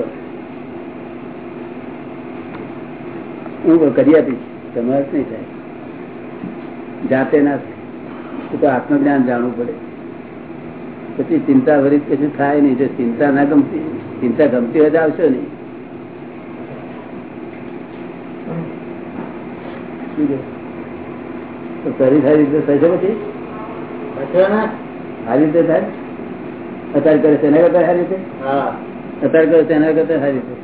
[SPEAKER 2] હું કરી આપીશ. તમારે નહીં થાય. જાતે ના તો આત્મજ્ઞાન જાણવું પડે. પછી ચિંતા ભરી કશું થાય નહીં? જો ચિંતા ના ગમતી ચિંતા ગમતી હોય તો આવશો નહીં. તો સારી સારી રીતે થશે પછી? સારી રીતે થાય? અત્યારે કરે છે એના કરતા સારી રીતે?
[SPEAKER 3] હા.
[SPEAKER 2] અત્યારે કરે છે એના કરતા સારી રીતે?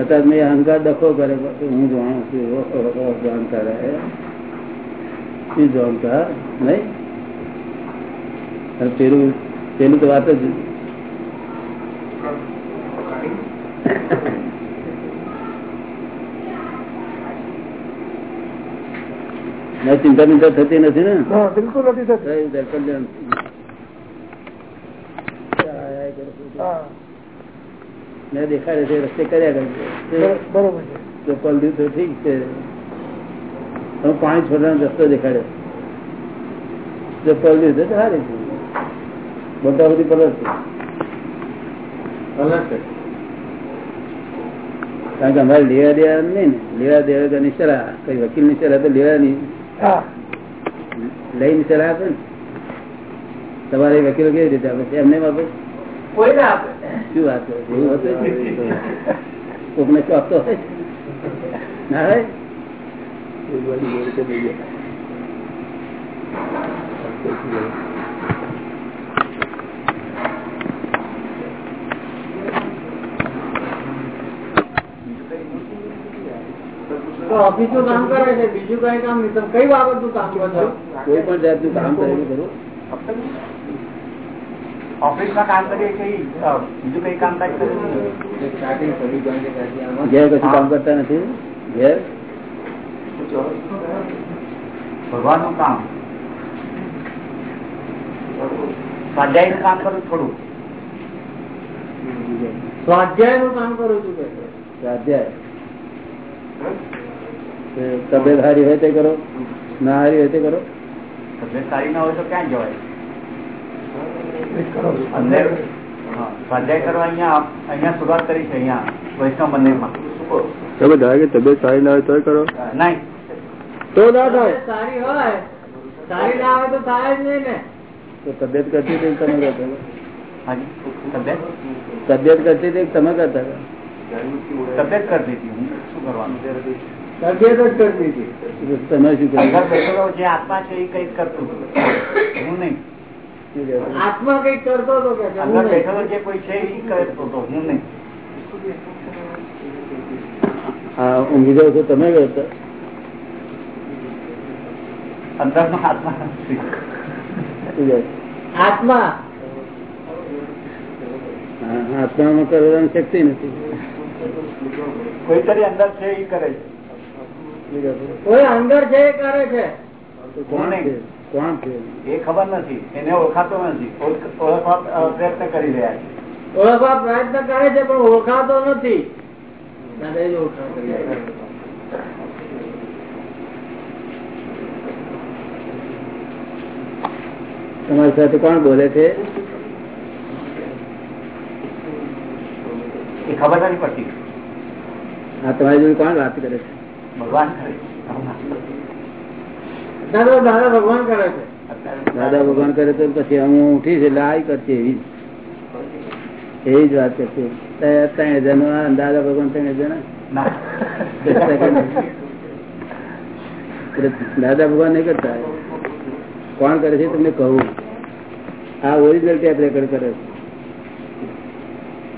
[SPEAKER 2] અત્યારે મેં અહંકાર દખો કરે હું જાણું છું ઓહો, નહીં? પેલું પેલું તો વાત જ ચિંતા ચિંતા થતી નથી ને?
[SPEAKER 1] બિલકુલ નથી થતી.
[SPEAKER 2] મેં દેખાડે છે રસ્તે કર્યા કરે
[SPEAKER 1] બરોબર છે.
[SPEAKER 2] દિવસો ઠીક છે. હવે પાણી છોડવાનો રસ્તો દેખાડ્યો. જો પલડ્યું તો સારી છે. મોટા બધી પલટ છે. કારણ કે અમારે લેવા દેવા નહીં ને. લેવા દેવા તો નિશાળા કઈ વકીલ નિશાળા તો લેવા
[SPEAKER 1] નહીં.
[SPEAKER 2] લઈ નિશાળા આપે ને. તમારે વકીલો કેવી રીતે આપે? છે એમને આપે?
[SPEAKER 3] કોઈ ના આપે?
[SPEAKER 2] શું વાત? એવું હતું કોકને ચોકતો હોય. ના હોય?
[SPEAKER 3] તો ઓફિસનું કામ કરે છે બીજું કઈ કામ નહીં તમે કઈ બાબતનું કામ કરો છો
[SPEAKER 2] કોઈ પણ જાતનું કામ કરેલું કરું
[SPEAKER 3] ઓફિસમાં કામ કરીએ કઈ બીજું કઈ કામ કાજ કરે
[SPEAKER 2] ઘેર કશું કામ કરતા નથી ઘેર
[SPEAKER 3] ભગવાનનું કામ. સ્વાધ્યાયનું કામ કરું થોડું. સ્વાધ્યાયનું કામ કરું છું કે?
[SPEAKER 2] સ્વાધ્યાય. તબિયત સારી હોય તે કરો ના સારી હોય તે કરો.
[SPEAKER 3] તબિયત સારી ના હોય તો ક્યાં જવાય? અંદર સ્વાધ્યાય કરવા અહીંયા અહીંયા શરૂઆત કરી છે અહીંયા વૈષ્ણવ મંદિરમાં.
[SPEAKER 4] તમે ધારો કે તબિયત સારી ના હોય તો કરો.
[SPEAKER 3] નહીં
[SPEAKER 4] તો ના થાય.
[SPEAKER 3] સારી હોય. સારી ના આવે તો થાય જ નહીં ને.
[SPEAKER 2] તબિયત કરતી હતી તમે કરતા
[SPEAKER 3] તબિયત?
[SPEAKER 2] કરતી હતી તમે કરતા
[SPEAKER 3] તબિયત કરતી હતી હું. શું કરવાનું?
[SPEAKER 4] તબિયત જ કરતી હતી.
[SPEAKER 2] તમે શું કર્યું?
[SPEAKER 3] જે આત્મા છે એ કંઈક કરતું હું નહીં? આત્મા કંઈક કરતો હતો કે અંદર બેઠેલો જે કોઈ છે એ કરતો હતો. હું નહીં.
[SPEAKER 2] હા ઊંઘી જાવ છો તમે કરતા.
[SPEAKER 3] આત્મા? આત્મા?
[SPEAKER 2] આત્મામાં કરવાની શક્તિ નથી.
[SPEAKER 3] કોઈ તરી અંદર છે એ કરે કોઈ અંદર છે એ કરે છે?
[SPEAKER 2] કોણ છે?
[SPEAKER 3] એ ખબર નથી. એને ઓળખાતો નથી. ઓળખ- ઓળખવા પ્રયત્ન કરી રહ્યા છે. ઓળખવા પ્રયત્ન કરે છે પણ ઓળખાતો નથી દાદા એ જ ઓળખાણ કરી રહ્યા છે.
[SPEAKER 2] તમારી સાથે કોણ બોલે છે?
[SPEAKER 3] ખબર નથી પડતી.
[SPEAKER 2] હા તમારી જોડે કોણ વાત કરે છે?
[SPEAKER 3] ભગવાન કરે દાદા ભગવાન કરે છે.
[SPEAKER 2] દાદા ભગવાન કરે તો પછી હું ઉઠીશ એટલે આ કરતી એવી જ. એવી જ વાત કરતી ત્રણ હજાર દાદા ભગવાન ત્રણ હજાર દાદા ભગવાન નહીં કરતા. કોણ કરે છે તમને કહું. આ ઓરિજિનલ ટેપ રેકર્ડ કરે છે.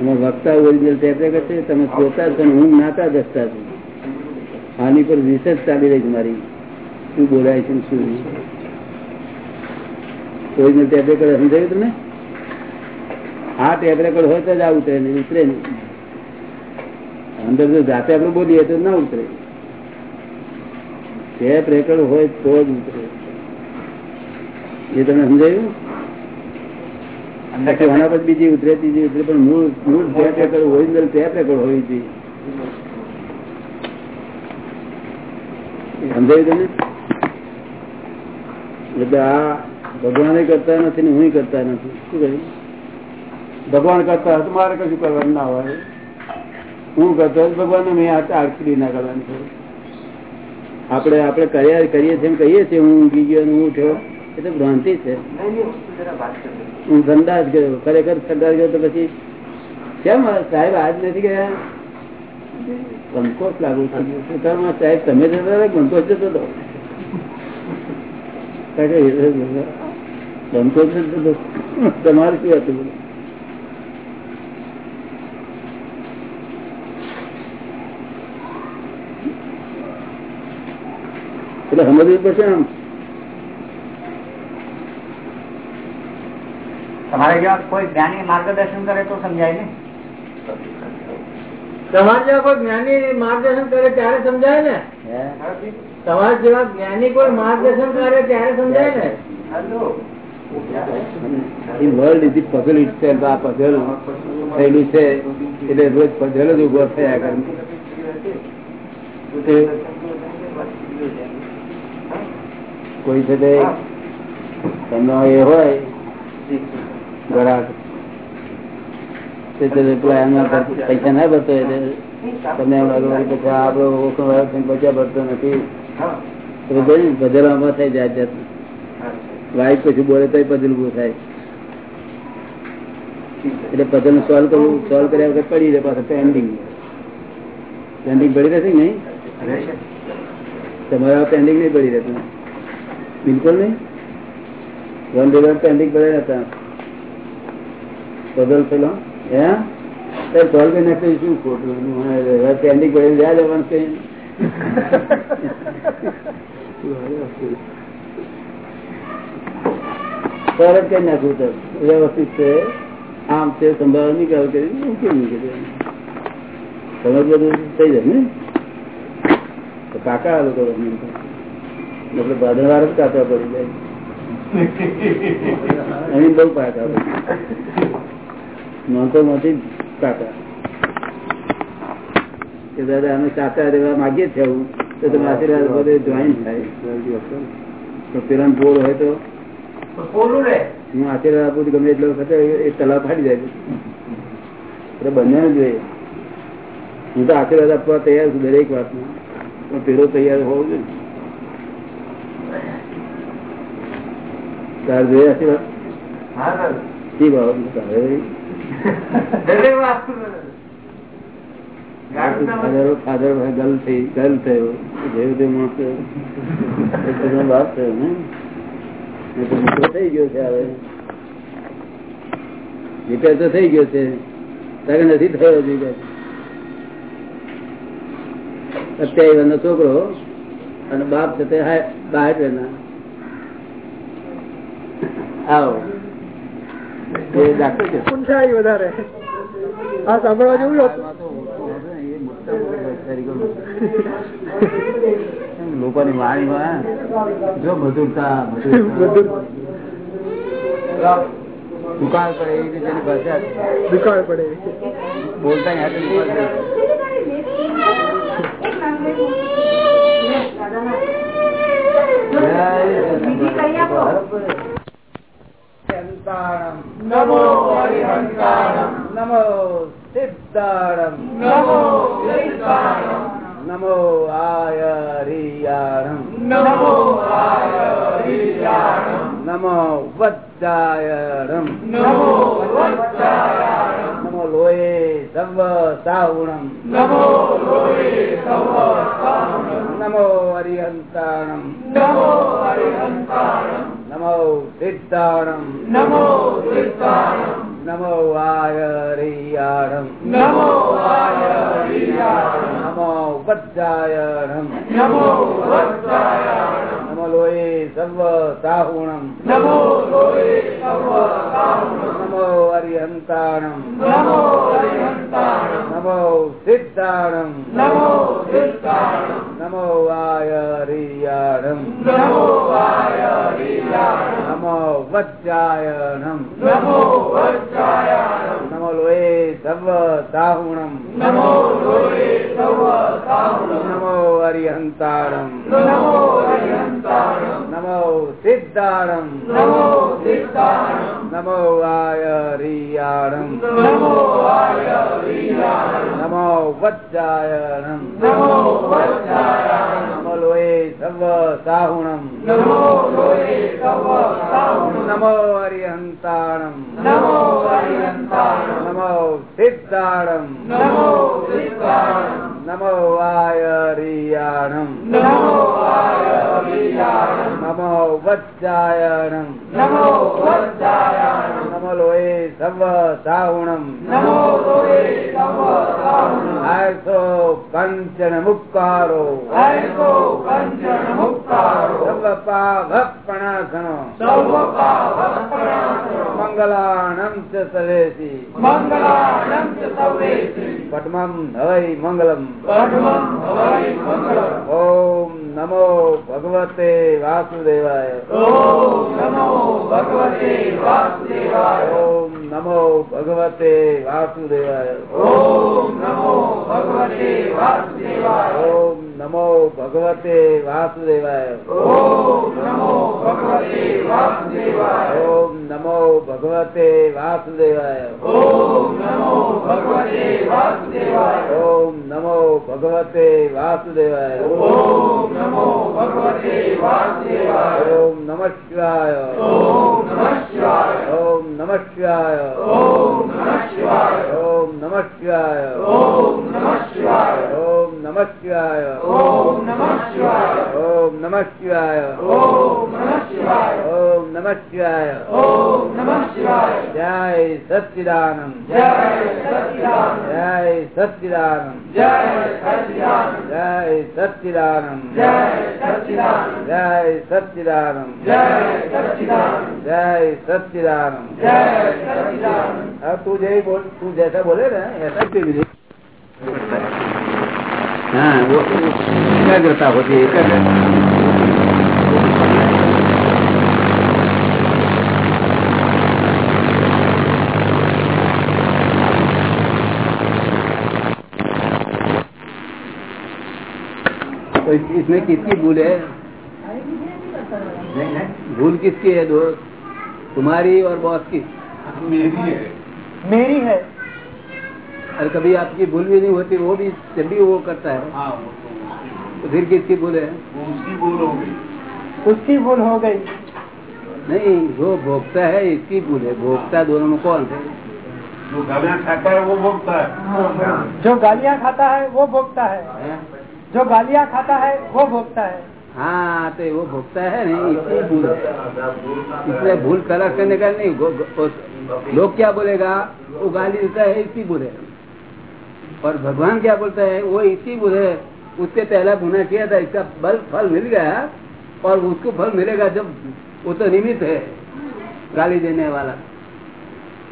[SPEAKER 2] એમાં વક્તા ઓરિજિનલ ટેપ રેકર્ડ છે, તમે જોતા છો હું નાતા દસતા છું. આની પર રિસર્ચ ચાલી રહી છે મારી. શું બોલાય છે શું ઓરિજિનલ ટેપ રેકર્ડ સમજાયું તમને? આ ટેપ રેકર્ડ હોય તો જ આ ઉતરે ઉતરે નહીં. અંદર જો જાતે આપણે બોલીએ તો ના ઉતરે. ટેપ રેકર્ડ હોય તો જ ઉતરે. એ તમે સમજાયું? પછી બીજી ઉતરે ત્રીજી ઉતરે પણ મૂળ મૂળ tape record original tape record હોવી જોઈએ સમજાયું તમે એટલે આ ભગવાન કરતા નથી ને હું કરતા નથી. શું કહ્યું? ભગવાન કરતા હોય મારે કશું કરવાનું ના હોય. હું કરતો ભગવાન મેં આરતી ના કરવાનું છે. આપણે આપણે કર્યા કરીએ છીએ કહીએ છીએ હું ઊંઘી ગયો હું ઉઠ્યો. એ તો ભ્રાંતિ છે હું સંદાસ ગયો ખરેખર સંદાસ ગયો તો પછી કેમ સાહેબ આજ નથી ગયા સંકોચ લાગુ થઈ ગયો સુતારમાં સાહેબ તમે જતા હતા સંકોચ જતો હતો કારણ કે સંતોષ જ નથી. તમારે શું હતું બધું? એટલે સમજવું પડશે આમ
[SPEAKER 3] તમારે જેવા કોઈ જ્ઞાની માર્ગદર્શન કરે તો સમજાય ને?
[SPEAKER 1] તમારે જેવા કોઈ જ્ઞાની માર્ગદર્શન કરે ત્યારે સમજાય ને?
[SPEAKER 2] હે?
[SPEAKER 1] તમારા જેવા જ્ઞાની કોઈ માર્ગદર્શન કરે ત્યારે સમજાય ને?
[SPEAKER 2] The world is the puzzle itself. આ puzzle થયેલું છે. એટલે રોજ puzzle જ ઊભો થયા કરે. કોઈ છે તે તમને એ હોય પૈસા બોલે સોલ્વ કરવું કર્યા વગર પડી રહે પાછું પેન્ડિંગ પેન્ડિંગ પડી રહેશે નહીં? તમારા પેન્ડિંગ નહીં પડી રહેતું. બિલકુલ નહીં. પેન્ડિંગ પડે હતા. પઝલ પેલો? હે? સોલ્વ કરી નાખતો શું ખોટું? પેન્ડિંગ પડે યાદ આવવાનું છે તરત કઈ નાખવું તો. વ્યવસ્થિત છે આમ છે સંભાળ નિકાલ કરી મૂકી મૂકી સમજ બધું થઈ જાય ને? કાકા લોકો જ કાકા પડી જાય. એની બહુ કાકા. નોંધો કાકા કે દાદા અમે સાચા રહેવા માગીએ છીએ આવું તો તમે આશીર્વાદ બધે જોઈન થાય. પેલા બોલ હોય તો? હું આશીર્વાદ આપું છું ગમે એટલો વખત એ તલાવ ફાટી જાય. એટલે બંને જોઈએ. હું તો આશીર્વાદ આપવા તૈયાર છું દરેક વાતમાં. પણ પેલો તૈયાર હોવો જોઈએ. તાર જોઈએ આશીર્વાદ?
[SPEAKER 3] હા સર
[SPEAKER 2] શી બાબત
[SPEAKER 3] દરેક
[SPEAKER 2] ફાધર થઈ ગર્લ થયો. જેવું તે માણસ તો બાપ થયો ને. તો મોટો થઈ ગયો છે હવે. રિપેર તો થઈ ગયો છે. તારે નથી થયો. અત્યારે વર્ષનો છોકરો અને બાપ છે તે હાય- બાહેઠ વર્ષના. આવો. એ ડાક્ટર છે
[SPEAKER 1] ઊંચાઈ વધારે. આ સાંભળવા જેવું હતું.
[SPEAKER 2] લોકોની વાણીમાં જો મધુરતા. દુકાળ પડે એવી રીતે એની ભાષા.
[SPEAKER 1] દુકાળ પડે
[SPEAKER 2] બોલતા યાદ સચિદાનંદ.
[SPEAKER 1] નમો હરિહંતાણમ
[SPEAKER 2] નમો સિદ્ધાણમ
[SPEAKER 1] નમો સિદ્ધાણમ
[SPEAKER 2] નમો આયરિયાણમ
[SPEAKER 1] નમો હરિયાણમ
[SPEAKER 2] નમો વજ્જાયણમ
[SPEAKER 1] નમો
[SPEAKER 2] નમો લોહે સવ સાવણમ
[SPEAKER 1] નમો
[SPEAKER 2] નમો હરિહંતાણમ
[SPEAKER 1] નમો હરિહંતાણમ
[SPEAKER 2] નમો સિદ્ધાણમ
[SPEAKER 1] નમો સિદ્ધાણમ
[SPEAKER 2] નમો આયરિયાણમ
[SPEAKER 1] નમો હરિયાણમ
[SPEAKER 2] નમો વજ્જાયણમ
[SPEAKER 1] નમો વજ્જાયાણમ
[SPEAKER 2] નમો લોહે સર્વ સાહુણમ
[SPEAKER 1] નમો
[SPEAKER 2] નમો હરિહંતાણમ
[SPEAKER 1] નમો
[SPEAKER 2] નમો સિદ્ધાણમ
[SPEAKER 1] નમો સિદ્ધાણમ
[SPEAKER 2] નમો
[SPEAKER 1] નમો હરિયાણમ
[SPEAKER 2] નમો વજ્જાયણમ
[SPEAKER 1] નમો વજ્જાયાણમ
[SPEAKER 2] નમો લોહે સર્વ સાહુણમ
[SPEAKER 1] નમો સવસાણમ
[SPEAKER 2] નમો હરિહંતાણમ
[SPEAKER 1] નમો
[SPEAKER 2] નમો સિદ્ધાણમ
[SPEAKER 1] નમો સિદ્ધાણમ
[SPEAKER 2] નમો આયરિયાણમ
[SPEAKER 1] નમો
[SPEAKER 2] નમો વજ્જાયણમ
[SPEAKER 1] નમો વજ્જાયાણમ
[SPEAKER 2] લોહે સર્વ સાહુણમ।
[SPEAKER 1] નમો લોહે સવસાણમ
[SPEAKER 2] નમો અરિહંતાણમ
[SPEAKER 1] નમો અરિહંતાણમ
[SPEAKER 2] નમો સિદ્ધાણમ।
[SPEAKER 1] નમો સિદ્ધાણમ।
[SPEAKER 2] નમો આયરિયાણમ।
[SPEAKER 1] નમો આયરિયાણમ।
[SPEAKER 2] નમો વત્સાયણમ
[SPEAKER 1] નમો વત્સાયણમ
[SPEAKER 2] નમો લોહે સર્વ સાહુણમ।
[SPEAKER 1] નમો લોહે સર્વ સાહુણમ।
[SPEAKER 2] આયસો પંચન મુક્તારો
[SPEAKER 1] હરિકો પંચન મુક્તારો સવપાવપણાસનો સવપાવપણાસનો
[SPEAKER 2] મંગલાણં ચ સવેસી
[SPEAKER 1] મંગલાણં ચ સવેસી
[SPEAKER 2] પદ્મમ હવૈ મંગલમ
[SPEAKER 1] પદ્મમ હવૈ મંગલમ
[SPEAKER 2] ઓમ નમો ભગવતે વાસુદેવાય
[SPEAKER 1] ઓમ નમો ભગવતે વાસુદેવાય
[SPEAKER 2] ઓમ નમો ભગવતે વાસુદેવાય
[SPEAKER 1] ઓમ નમો ભગવતે વાસુદેવાય
[SPEAKER 2] ઓમ નમો ભગવતે વાસુદેવાય.
[SPEAKER 1] ઓમ નમો ભગવતે વાસુદેવાય.
[SPEAKER 2] ઓમ નમો ભગવતે વાસુદેવાય.
[SPEAKER 1] ઓમ નમો ભગવતે વાસુદેવાય
[SPEAKER 2] ઓમ નમો ભગવતે વાસુદેવાય
[SPEAKER 1] નમો ભગવતે વાસુદેવાય
[SPEAKER 2] ઓમ શિવાય.
[SPEAKER 1] ઓમ શિવાય
[SPEAKER 2] ઓમ શિવાય
[SPEAKER 1] ઓમ શિવાય.
[SPEAKER 2] નમ શિવાય
[SPEAKER 1] ઓમ નમ શિવાય
[SPEAKER 2] ઓમ નમ શિવાય
[SPEAKER 1] ઓમ નમ શિવાય
[SPEAKER 2] ઓમ નમ શિવાય
[SPEAKER 1] ઓમ નમ શિવાય
[SPEAKER 2] ઓમ નમ શિવાય
[SPEAKER 1] ઓમ નમ શિવાય
[SPEAKER 2] જય સચિદાનંદ
[SPEAKER 1] જય સચિદાનંદ
[SPEAKER 2] જય સચિદાનંદ
[SPEAKER 1] જય સચિદાનંદ
[SPEAKER 2] જય સચિદાનંદ
[SPEAKER 1] જય સચિદાનંદ
[SPEAKER 2] જય સચિદાનંદ
[SPEAKER 1] જય સચિદાનંદ
[SPEAKER 2] જય
[SPEAKER 1] સચિદાનंद જય
[SPEAKER 2] સચિદાનંद તું જય બોલ તું જૈસા બોલે ना ऐसा ही हाँ वो एकाग्रता होती है एकाग्रता। तो इसमें किसकी भूल है? भूल किसकी है दोस्त? तुम्हारी और बॉस की। मेरी है।
[SPEAKER 1] मेरी है।
[SPEAKER 2] और कभी आपकी भूल भी नहीं होती वो भी जब भी वो करता है
[SPEAKER 3] हाँ वो तो
[SPEAKER 2] तो फिर किसकी भूल है
[SPEAKER 3] वो उसकी भूल हो गई
[SPEAKER 1] उसकी भूल हो गई
[SPEAKER 2] नहीं जो भोगता है इसकी भूल है भोगता दोनों में कौन है
[SPEAKER 3] जो गालियाँ खाता है वो भोगता है
[SPEAKER 1] जो गालियाँ खाता है वो भोगता है
[SPEAKER 2] हैं?
[SPEAKER 1] जो गालियाँ खाता है वो भोगता है
[SPEAKER 2] हाँ तो वो भोगता है नहीं इसकी भूल है इसमें भूल तलाश करने का नहीं गो- गो- उस- लोग क्या बोलेगा वो गाली देता है इसकी भूल है और भगवान क्या बोलता है वो इसकी भूल है उससे पहला गुना किया था इसका बल फल मिल गया और उसको फल मिलेगा जब वो तो निमित्त है गाली देने वाला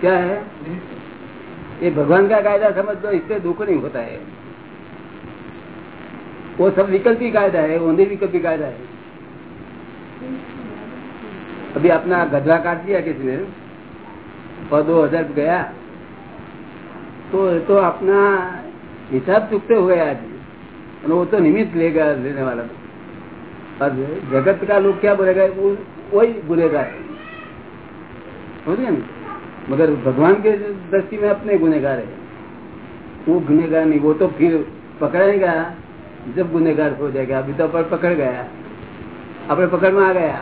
[SPEAKER 2] क्या है ये भगवान का कायदा समझ दो इससे दुख नहीं होता है वो सब विकल्पी कायदा है ओंधी विकल्पी कायदा है अभी अपना गधरा काट दिया किसी ने और दो हजार गया तो ये तो अपना हिसाब चुकते हुए आज और वो तो निमित्त लेगा लेने वाला तो और जगत का लोग क्या बोलेगा वो वही बोलेगा समझ गए ना मगर भगवान के दृष्टि में अपने गुनेगार है वो गुनेगार नहीं वो तो फिर पकड़ेगा जब गुनेगार हो जाएगा अभी तो पर पकड़ गया अपने पकड़ में आ गया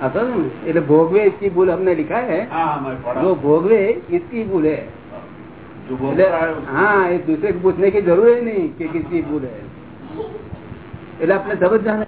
[SPEAKER 2] आता है ना એટલે ભોગવે इसकी भूल हमने लिखा है
[SPEAKER 3] हाँ हमारे पढ़ा
[SPEAKER 2] जो भोगवे इसकी भूल है
[SPEAKER 3] जो
[SPEAKER 2] એટલે
[SPEAKER 3] भोगता है उसकी-
[SPEAKER 2] हाँ एक दूसरे को पूछने की जरूरत ही नहीं कि किसकी भूल है એટલે આપણે સમજ જાણે